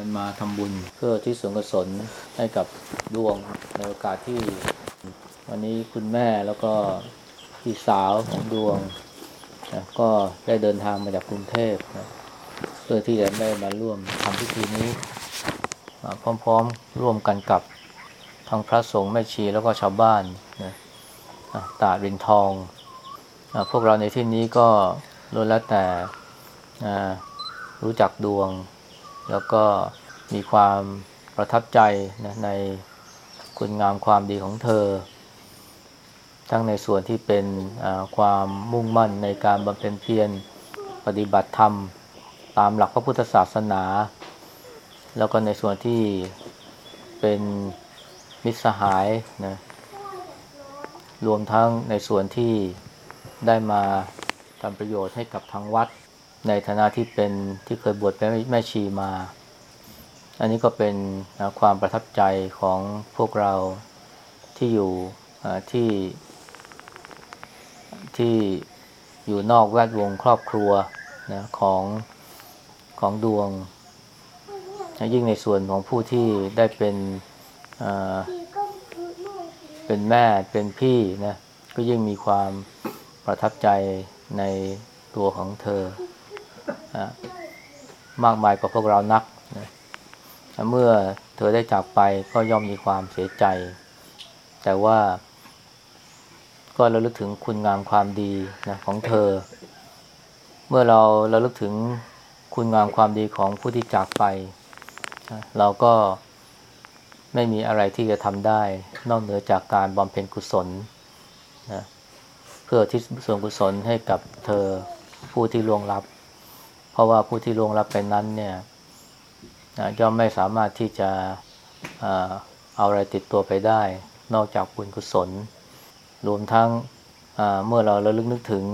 กันมาทำบุญเพื่อที่ส่วนกุศลให้กับดวงในโอกาสที่ วันนี้คุณแม่แล้วก็พี่สาวของดวงนะก็ได้เดินทางมาจากกรุงเทพนะเพื่อที่จะได้มาร่วมทำพิธีนี้พร้อมๆ ร่วมกันกับทางพระสงฆ์แม่ชีแล้วก็ชาวบ้านนะตาดินทองอพวกเราในที่นี้ก็ล้วนแล้วแต่รู้จักดวง แล้วก็มีความประทับใจนะในคุณงามความดีของเธอ ทั้งในส่วนที่เป็นความมุ่งมั่นในการบำเพ็ญเพียรปฏิบัติธรรม ตามหลักพระพุทธศาสนา แล้วก็ในส่วนที่เป็นมิตรสหายนะรวมทั้งในส่วนที่ได้มาทำประโยชน์ให้กับทางวัด ในฐานะที่เป็นที่เคยบวชเป็นแม่ชีมา อันนี้ก็เป็นความประทับใจของพวกเราที่อยู่ที่ที่อยู่นอกแวดวงครอบครัวนะของของดวง ยิ่งในส่วนของผู้ที่ได้เป็นเป็นแม่เป็นพี่นะก็ยิ่งมีความประทับใจในตัวของเธอ มากมายกว่าพวกเรานักนะเมื่อเธอได้จากไปก็ย่อมมีความเสียใจ แต่ว่าก็ระลึกถึงคุณงามความดีนะของเธอ เมื่อเราระลึกถึงคุณงามความดีของผู้ที่จากไปนะเราก็ไม่มีอะไรที่จะทำได้ นอกเหนือจากการบำเพ็ญกุศลนะเพื่อที่ส่วนกุศลให้กับเธอผู้ที่ล่วงลับ เพราะว่าผู้ที่ล่วงลับไปนั้นเนี่ยย่อมไม่สามารถที่จะเอาอะไรติดตัวไปได้ นอกจากบุญกุศล รวมทั้งเมื่อเราระลึกนึกถึง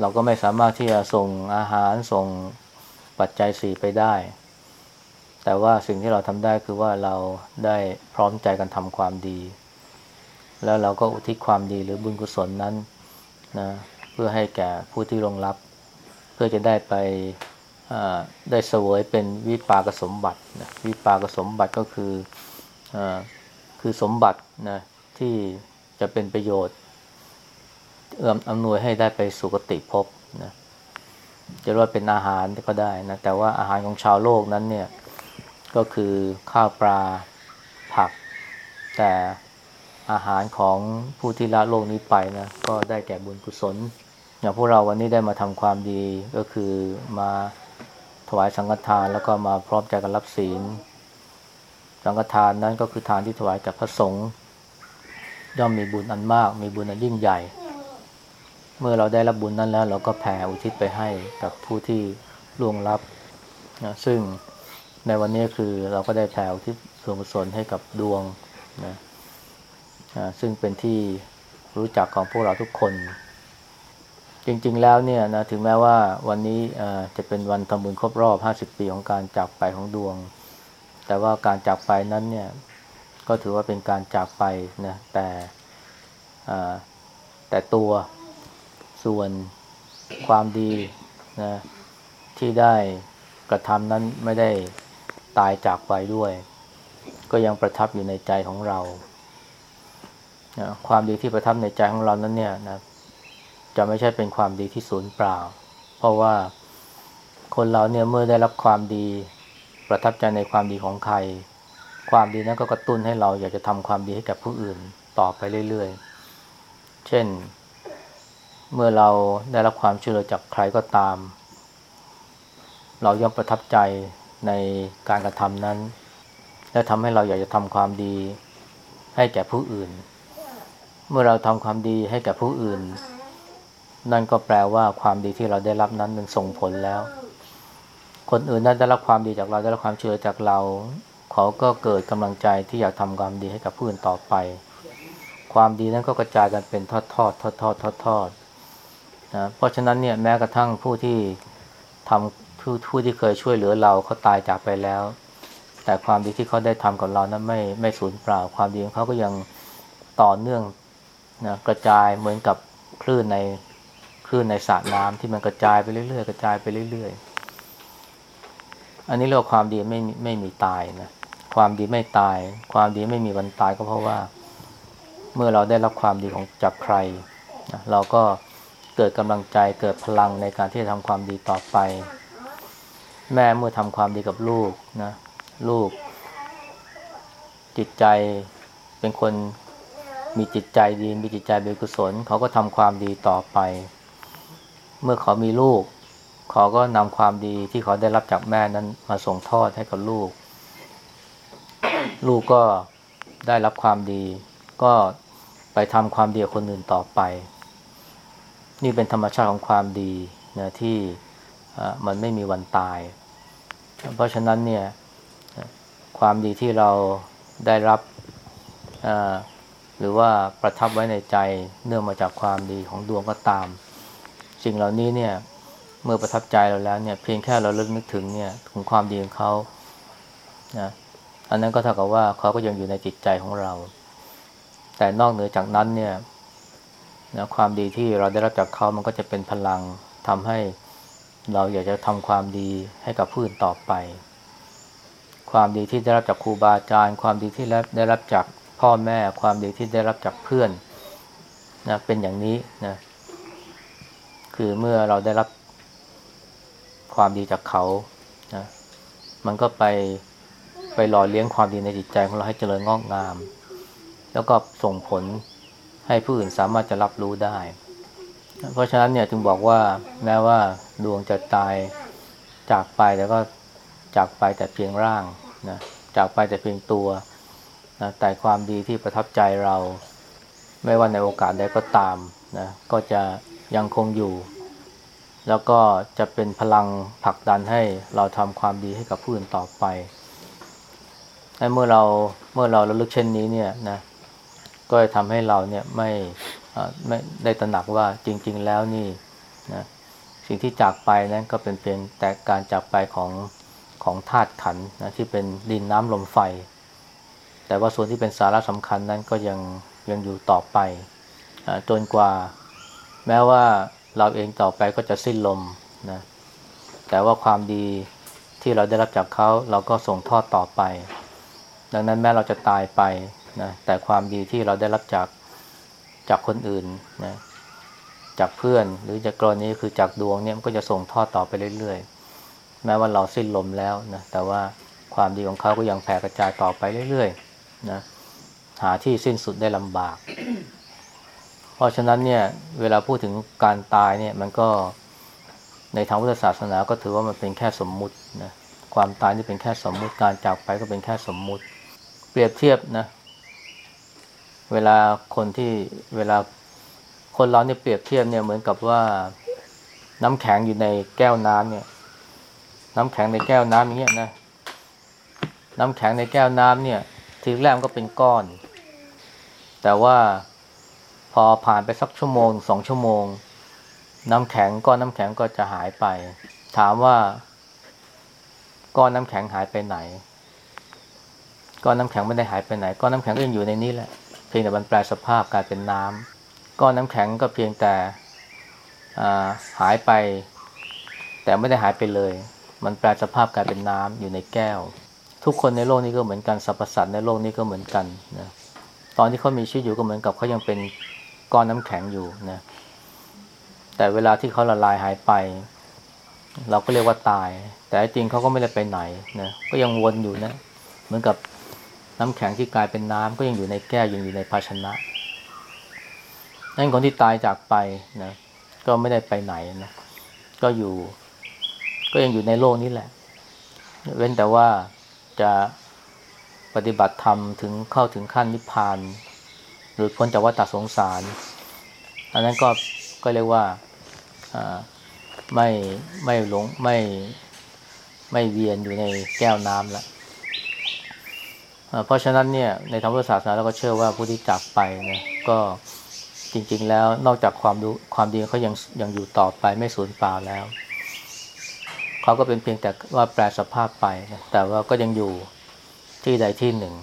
เราก็ไม่สามารถที่จะส่งอาหารส่งปัจจัยสี่ไปได้ แต่ว่าสิ่งที่เราทำได้คือว่าเราได้พร้อมใจกันทำความดี แล้วเราก็อุทิศความดีหรือบุญกุศลนั้นนะเพื่อให้แก่ผู้ที่ลงรับ พื่อจะได้ไปได้เสวยเป็นวิปากสมบัตินะวิปากสมบัติก็คืออคือสมบัตินะที่จะเป็นประโยชน์เอื้อมอำนวยให้ได้ไปสุคติภพนะจะว่าเป็นอาหารก็ได้นะแต่ว่าอาหารของชาวโลกนั้นเนี่ยก็คือข้าวปลาผัก แต่อาหารของผู้ที่ละโลกนี้ไปนะก็ได้แก่บุญกุศล อย่างพวกเราวันนี้ได้มาทำความดีก็คือมาถวายสังฆทานแล้วก็มาพร้อมใจกันรับศีล สังฆทานนั้นก็คือทานที่ถวายกับพระสงฆ์ย่อมมีบุญอันมาก มีบุญอันยิ่งใหญ่ เมื่อเราได้รับบุญนั้นแล้ว เราก็แผ่อุทิศไปให้กับผู้ที่ล่วงลับนะซึ่งในวันนี้คือเราก็ได้แผ่อุทิศส่วนกุศลให้กับดวงนะซึ่งเป็นที่รู้จักของพวกเราทุกคน จริงๆแล้วเนี่ยนะถึงแม้ว่าวันนี้จะเป็นวันทำบุญครบรอบ 50 ปีของการจากไปของดวง แต่ว่าการจากไปนั้นเนี่ยก็ถือว่าเป็นการจากไปนะแต่แต่ตัวส่วนความดีนะที่ได้กระทำนั้นไม่ได้ตายจากไปด้วย ก็ยังประทับอยู่ในใจของเรานะความดีที่ประทับในใจของเรานั้นเนี่ยนะ จะไม่ใช่เป็นความดีที่สูญเปล่า เพราะว่าคนเราเนี่ยเมื่อได้รับความดี ประทับใจในความดีของใคร ความดีนั้นก็กระตุ้นให้เราอยากจะทำความดีให้กับผู้อื่นต่อไปเรื่อยๆ เช่น เมื่อเราได้รับความช่วยเหลือจากใครก็ตาม เราย่อมประทับใจในการกระทำนั้น และทำให้เราอยากจะทำความดีให้แก่ผู้อื่น เมื่อเราทำความดีให้แก่ผู้อื่น นั่นก็แปลว่าความดีที่เราได้รับนั้นมันส่งผลแล้ว คนอื่นนั้นได้รับความดีจากเราได้รับความช่วยเหลือจากเรา เขาก็เกิดกำลังใจที่อยากทำความดีให้กับผู้อื่นต่อไป ความดีนั้นก็กระจายกันเป็นทอดทอดทอดทอดทอดทอดนะเพราะฉะนั้นเนี่ยแม้กระทั่งผู้ที่ทำผู้ผู้ที่เคยช่วยเหลือเราเขาตายจากไปแล้ว แต่ความดีที่เขาได้ทำกับเรานั้นไม่ไม่สูญเปล่า ความดีของเขาก็ยังต่อเนื่องนะกระจายเหมือนกับคลื่นใน คลื่นในสระน้ำที่มันกระจายไปเรื่อยๆกระจายไปเรื่อยๆ อันนี้เรียกว่าความดีไม่ไม่มีตายนะความดีไม่ตาย ความดีไม่มีวันตายก็เพราะว่า เมื่อเราได้รับความดีของจากใครนะเราก็เกิดกำลังใจเกิดพลังในการที่จะทำความดีต่อไป แม่เมื่อทำความดีกับลูกนะลูก จิตใจเป็นคนมีจิตใจดีมีจิตใจเป็นกุศลเขาก็ทำความดีต่อไป เมื่อเขามีลูก เขาก็นำความดีที่เขาได้รับจากแม่นั้นมาส่งทอดให้กับลูก ลูกก็ได้รับความดี ก็ไปทำความดีกับคนอื่นต่อไป นี่เป็นธรรมชาติของความดีนะที่มันไม่มีวันตาย เพราะฉะนั้นเนี่ยความดีที่เราได้รับหรือว่าประทับไว้ในใจเนื่องมาจากความดีของดวงก็ตาม สิ่งเหล่านี้เนี่ยเมื่อประทับใจเราแล้วเนี่ยเพียงแค่เราเลิกนึกถึงเนี่ยถึงความดีของเขานะอันนั้นก็เท่ากับว่าเขาก็ยังอยู่ในจิตใจของเรา แต่นอกเหนือจากนั้นเนี่ยนะความดีที่เราได้รับจากเขามันก็จะเป็นพลังทำให้เราอยากจะทำความดีให้กับผู้อื่นต่อไป ความดีที่ได้รับจากครูบาอาจารย์ ความดีที่ได้รับจากพ่อแม่ ความดีที่ได้รับจากเพื่อนนะเป็นอย่างนี้นะ คือเมื่อเราได้รับความดีจากเขานะมันก็ไปไปหล่อเลี้ยงความดีในจิตใจของเราให้เจริญงอกงาม แล้วก็ส่งผลให้ผู้อื่นสามารถจะรับรู้ได้ เพราะฉะนั้นเนี่ยจึงบอกว่าแม้ว่าดวงจะตายจากไปแต่ก็จากไปแต่เพียงร่างนะจากไปแต่เพียงตัวนะแต่ความดีที่ประทับใจเรา ไม่ว่าในโอกาสใดก็ตามนะก็จะ ยังคงอยู่ แล้วก็จะเป็นพลังผลักดันให้เราทำความดีให้กับผู้อื่นต่อไปเมื่อเราเมื่อเราระลึกเช่นนี้เนี่ยนะก็จะทำให้เราเนี่ยไม่ไม่ได้ตระหนักว่าจริง ๆ แล้วนี่นะสิ่งที่จากไปนั้นก็เป็นเพียงแต่การจากไปของของธาตุขันนะที่เป็นดินน้ำลมไฟ แต่ว่าส่วนที่เป็นสาระสำคัญนั้นก็ยังยังอยู่ต่อไปจนกว่า แม้ว่าเราเองต่อไปก็จะสิ้นลมนะแต่ว่าความดีที่เราได้รับจากเขาเราก็ส่งทอดต่อไป ดังนั้นแม้เราจะตายไปนะแต่ความดีที่เราได้รับจากจากคนอื่นนะจากเพื่อนหรือจากกรณีคือจากดวงเนี่ยมันก็จะส่งทอดต่อไปเรื่อยๆ แม้ว่าเราสิ้นลมแล้วนะแต่ว่าความดีของเขาก็ยังแผ่กระจายต่อไปเรื่อยๆนะหาที่สิ้นสุดได้ลำบาก เพราะฉะนั้นเนี่ยเวลาพูดถึงการตายเนี่ยมันก็ในทางพุทธศาสนาก็ถือว่ามันเป็นแค่สมมุตินะความตายนี่เป็นแค่สมมุติการจากไปก็เป็นแค่สมมุติ เปรียบเทียบนะเวลาคนที่เวลาคนเราเนี่ยเปรียบเทียบเนี่ยเหมือนกับว่าน้ำแข็งอยู่ในแก้วน้ำเนี่ย น้ำแข็งในแก้วน้ำอย่างเงี้ยนะน้ำแข็งในแก้วน้ำเนี่ย ทีแรกก็เป็นก้อน แต่ว่า พอผ่านไปสักชั่วโมงสองชั่วโมง น้ำแข็งก้อนน้ำแข็งก็จะหายไป ถามว่า ก้อนน้ำแข็งหายไปไหน ก้อนน้ำแข็งไม่ได้หายไปไหน ก้อนน้ำแข็งก็ยังอยู่ในนี้แหละเพียงแต่มันแปลสภาพกลายเป็นน้ำก้อนน้ำแข็งก็เพียงแต่หายไป แต่ไม่ได้หายไปเลย มันแปลสภาพกลายเป็นน้ำอยู่ในแก้ว ทุกคนในโลกนี้ก็เหมือนกันสรรพสัตว์ในโลกนี้ก็เหมือนกันนะตอนที่เขามีชีวิตอยู่ก็เหมือนกับเขายังเป็น ก้อนน้ำแข็งอยู่นะแต่เวลาที่เขาละลายหายไป เราก็เรียกว่าตาย แต่จริงเขาก็ไม่ได้ไปไหนนะก็ยังวนอยู่นะ เหมือนกับน้ำแข็งที่กลายเป็นน้ำก็ยังอยู่ในแก้วยังอยู่ในภาชนะนั่นคนที่ตายจากไปนะก็ไม่ได้ไปไหนนะก็อยู่ ก็ยังอยู่ในโลกนี้แหละ เว้นแต่ว่าจะปฏิบัติธรรมถึงเข้าถึงขั้นนิพพาน หรือพ้นจากวัฏสงสาร อันนั้นก็ก็เรียกว่าไม่ไม่หลงไม่ไม่เวียนอยู่ในแก้วน้ำแล้วเพราะฉะนั้นเนี่ยในธรรมศาสนาเราก็เชื่อว่าผู้ที่จากไปเนี่ยก็จริง ๆ แล้วนอกจากความดูความดีเขายังยังอยู่ต่อไปไม่สูญเปล่าแล้วเขาก็เป็นเพียงแต่ว่าแปลสภาพไปนะแต่ว่าก็ยังอยู่ที่ใดที่หนึ่ง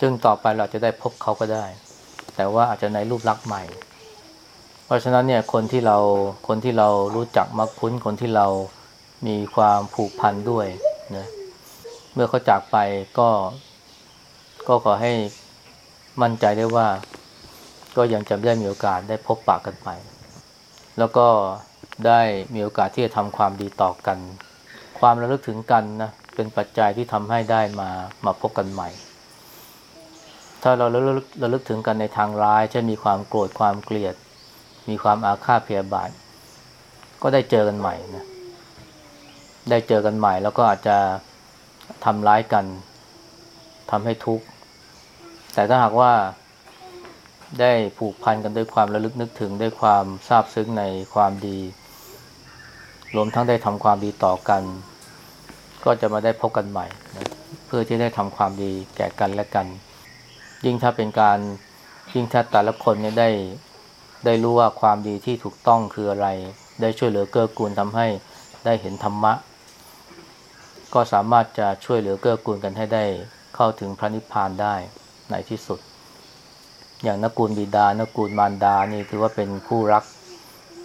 ซึ่งต่อไปเราจะได้พบเขาก็ได้ แต่ว่าอาจจะในรูปลักษณ์ใหม่ เพราะฉะนั้นเนี่ยคนที่เราคนที่เรารู้จักมักคุ้นคนที่เรามีความผูกพันด้วยนะเมื่อเขาจากไปก็ ก็ขอให้มั่นใจได้ว่า ก็ยังจะได้มีโอกาสได้พบปะกันไป แล้วก็ได้มีโอกาสที่จะทำความดีต่อกัน ความระลึกถึงกันนะเป็นปัจจัยที่ทำให้ได้มามาพบกันใหม่ ถ้าเราระลึกระลึกถึงกันในทางร้ายเช่นมีความโกรธความเกลียด มีความอาฆาตเพียาบาท ก็ได้เจอกันใหม่นะได้เจอกันใหม่ แล้วก็อาจจะทำร้ายกันทำให้ทุกข์แต่ถ้าหากว่าได้ผูกพันกันด้วยความระลึกนึกถึงด้วยความซาบซึ้งในความดีรวมทั้งได้ทำความดีต่อกัน ก็จะมาได้พบกันใหม่นะเพื่อที่ได้ทำความดีแก่กันและกัน ยิ่งถ้าเป็นการยิ่งถ้าแต่ละคนเนี่ยได้ได้รู้ว่าความดีที่ถูกต้องคืออะไร ได้ช่วยเหลือเกื้อกูลทำให้ได้เห็นธรรมะ ก็สามารถจะช่วยเหลือเกื้อกูลกันให้ได้เข้าถึงพระนิพพานได้ในที่สุด อย่างนักกูลบิดานักกูลมารดานี่ถือว่าเป็นคู่รัก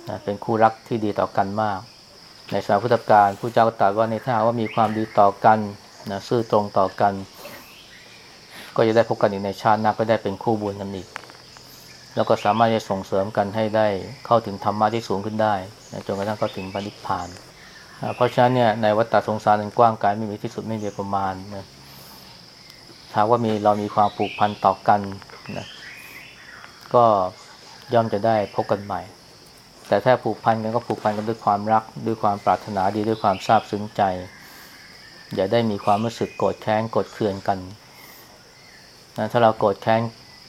นะเป็นคู่รักที่ดีต่อกันมาก ในสมัยพุทธกาลผู้เจ้าตรัสว่าในถ้าว่ามีความดีต่อกันนะซื่อตรงต่อกัน ก็จะได้พบกันอีกในชาติหน้าก็ได้เป็นคู่บุญกันอีก แล้วก็สามารถจะส่งเสริมกันให้ได้เข้าถึงธรรมะที่สูงขึ้นได้จนกระทั่งเข้าถึงปณิพาน เพราะฉะนั้นเนี่ยในวัฏฏะสงสารนั้นกว้างไกลไม่มีที่สุดไม่มีประมาณนะถ้าว่ามีเรามีความผูกพันต่อกันนะก็ย่อมจะได้พบกันใหม่ แต่ถ้าผูกพันกันก็ผูกพันกันด้วยความรัก ด้วยความปรารถนาดีด้วยความซาบซึ้งใจ อย่าได้มีความรู้สึกโกรธแค้นโกรธเคืองกัน นะถ้าเราโกรธแค้น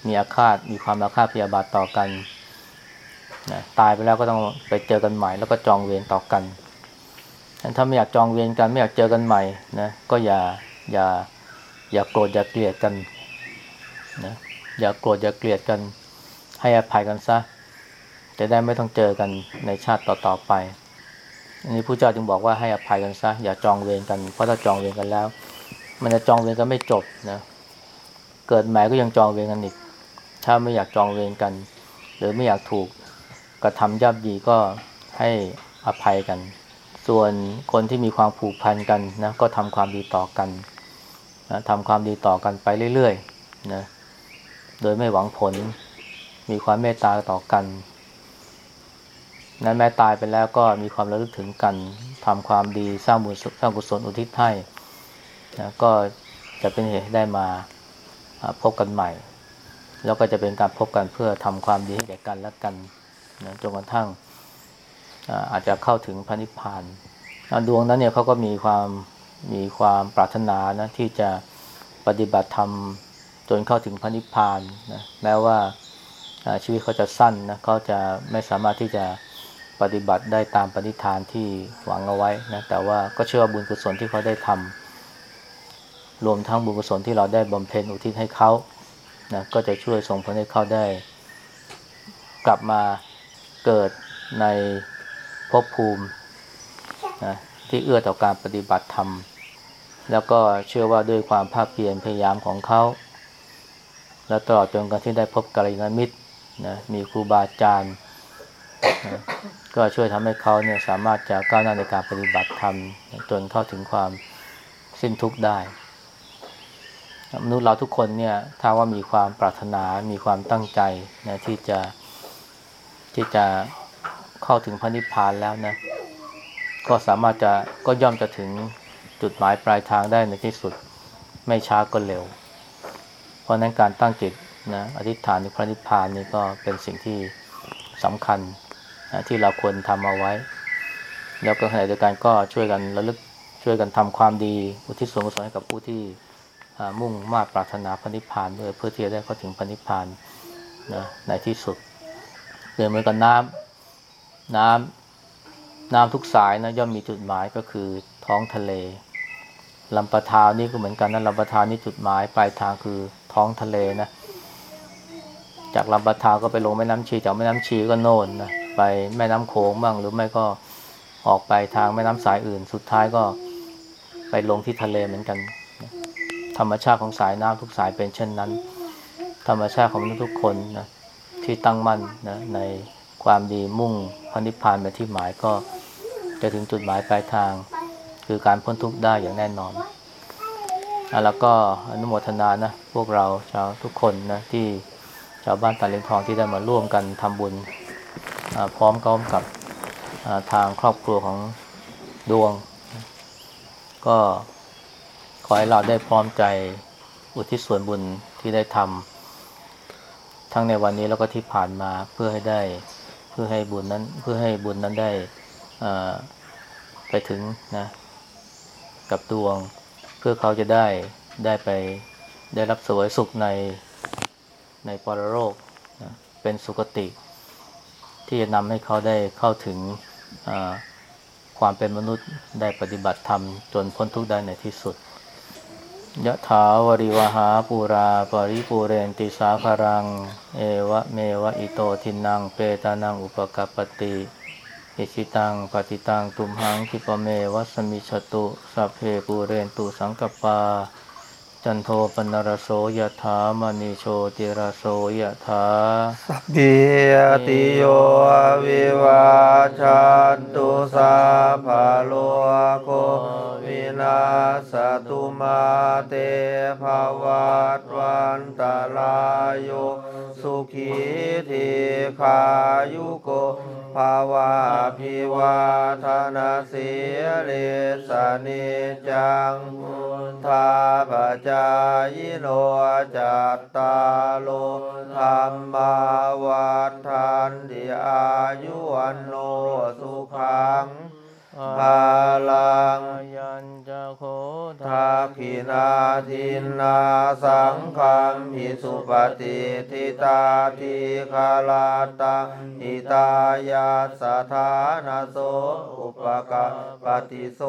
มีอาฆาตมีความอาฆาตพยาบาทต่อกันนะตายไปแล้วก็ต้องไปเจอกันใหม่ แล้วก็จองเวรต่อกัน ถ้าไม่อยากจองเวรกันไม่อยากเจอกันใหม่นะก็อย่าอย่าอย่าโกรธอย่าเกลียดกันนะอย่าโกรธอย่าเกลียดกัน ให้อภัยกันซะจะได้ไม่ต้องเจอกันในชาติต่อๆไป อันนี้ผู้เจ้าจึงบอกว่าให้อภัยกันซะอย่าจองเวรกันเพราะถ้าจองเวรกันแล้ว มันจะจองเวรกันไม่จบนะ เกิดใหม่ก็ยังจองเวรกันอีก ถ้าไม่อยากจองเวรกัน หรือไม่อยากถูกกระทำยับยีก็ให้อภัยกัน ส่วนคนที่มีความผูกพันกันนะก็ทำความดีต่อกันนะทำความดีต่อกันไปเรื่อยๆนะโดยไม่หวังผลมีความเมตตาต่อกันนั้นแม้ตายไปแล้วก็มีความระลึกถึงกันทำความดีสร้างบุญสร้างกุศลอุทิศให้นะก็จะเป็นเหตุได้มา พบกันใหม่ แล้วก็จะเป็นการพบกันเพื่อทำความดีให้แก่กันและกันนะจนกระทั่งอาจจะเข้าถึงพระนิพพานดวงนั้นเนี่ยเขาก็มีความมีความปรารถนานะที่จะปฏิบัติธรรมจนเข้าถึงพระนิพพานนะแม้ว่าชีวิตเขาจะสั้นนะเขาจะไม่สามารถที่จะปฏิบัติได้ตามปณิธานที่หวังเอาไว้นะแต่ว่าก็เชื่อว่าบุญกุศลที่เขาได้ทำ รวมทั้งบุญกุศลที่เราได้บำเพ็ญอุทิศให้เขานะก็จะช่วยส่งผลให้เขาได้ กลับมาเกิดในภพภูมินะที่เอื้อต่อการปฏิบัติธรรม แล้วก็เชื่อว่าด้วยความภาคเพียรพยายามของเขา และตลอดจนกระทั่งที่ได้พบกัลยาณมิตรนะมีครูบาอาจารย์นะก็ช่วยทำให้เขาเนี่ยสามารถจะก้าวหน้าในการปฏิบัติธรรม จนเข้าถึงความสิ้นทุกข์ได้ มนุษย์เราทุกคนเนี่ยถ้าว่ามีความปรารถนา มีความตั้งใจนะที่จะที่จะเข้าถึงพระนิพพานแล้วนะ ก็สามารถจะก็ย่อมจะถึงจุดหมายปลายทางได้ในที่สุดไม่ช้าก็เร็ว เพราะนั้นการตั้งจิตนะอธิษฐานในพระนิพพานนี่ก็เป็นสิ่งที่สำคัญนะที่เราควรทำเอาไว้ แล้วก็ขณะเดียวกันก็ช่วยกันระลึกช่วยกันทำความดี อุทิศส่วนกุศลให้กับผู้ที่ มุ่งมาปรารถนาพระนิพพานด้วยเพื่อที่จะได้เข้าถึงพระนิพพานนะในที่สุดเดินเหมือนกับน้ำน้ำน้ำทุกสายนะย่อมมีจุดหมายก็คือท้องทะเลลำปะทาวนี่ก็เหมือนกันนะลำปะทาวนี่จุดหมายปลายทางคือท้องทะเลนะจากลำปะทาวก็ไปลงแม่น้ำชีจากแม่น้ำชีก็โน่นนะไปแม่น้ำโขงบ้างหรือไม่ก็ออกไปทางแม่น้ำสายอื่น สุดท้ายก็ไปลงที่ทะเลเหมือนกัน ธรรมชาติของสายน้ำทุกสายเป็นเช่นนั้น ธรรมชาติของมนุษย์ทุกคนนะที่ตั้งมั่นนะในความดีมุ่งพระนิพพานไปที่หมายก็จะถึงจุดหมายปลายทาง คือการพ้นทุกข์ได้อย่างแน่นอนอแล้วก็อนุโมทนานะพวกเราชาวทุกคนนะที่ชาวบ้านตาเลงทองที่ได้มาร่วมกันทำบุญพร้อมก้อมกับทางครอบครัวของดวง ก็ ขอให้เราได้พร้อมใจอุทิศส่วนบุญที่ได้ทำทั้งในวันนี้แล้วก็ที่ผ่านมาเพื่อให้ได้เพื่อให้บุญนั้นเพื่อให้บุญนั้นได้ไปถึงนะกับดวง เพื่อเขาจะได้ได้ไปได้รับสวยสุขในในปรโลกนะเป็นสุคติ ที่จะนำให้เขาได้เข้าถึงความเป็นมนุษย์ได้ปฏิบัติธรรมจนพ้นทุกข์ได้ในที่สุด ยะถา วาริวะหาปูรา ปะริปูเรนติสาคะรัง เอวะเมวะอิโตทินนังเปตานังอุปะกัปปะติอิจฉิตังปัตถิตังตุมหัง ขิปปะเมวะ สะมิชฌะตุสัพเพปูเรนตุสังกัปปา จันโทปัณณะระโสยะถา มะณิ โชติระโสยะถาสัพพีติโยวิวาชันตุสาภาโลโกวินาสตุมาเตภวัตวันตรายโยสุขีทีขายุโก ภาวะพิวาทนาสีลิสนิจังมุนทาปจายโนจัตตาโลธรรมาวัฏานติอายุวันโนสุขังภาลัง ทักขินาทินนาสังคัมหิสุปฏิทิตาทิคาลาตังอิตายาสถานโสอุปกาปฏิโส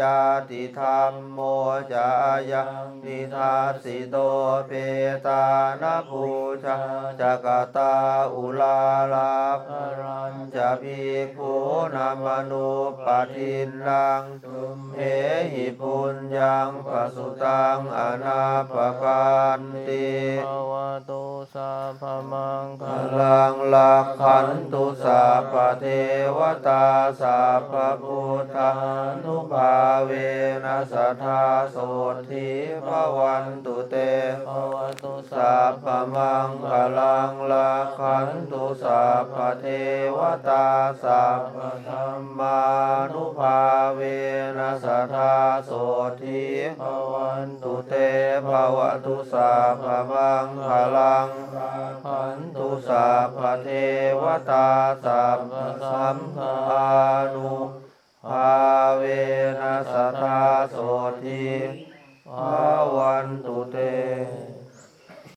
ยาติธรรมโมจายานิทัสสิโตเปตานภูชาจักตาอุลาลาภรัญจะภิกขุนามนุปทินังตุมเหหิปุญญังปสุตังอนาปกันติภาวะโตสาพมังพคะลังลักขันตุสัพพเทวตาสัพพพุทธานุภาเวนัสทธาโสทิภวันตุเตภาวะโตสาสัพพมังคลังลักขันตุสัพพเทวตาสัพพธรรมานุภาเวนัสทธาโสทิภวันตุเตภวตุสาพพมังพลังพันตุสาพเทวตาสัพสัมภานุภาเวนัสทธาโสทิภวันตุเต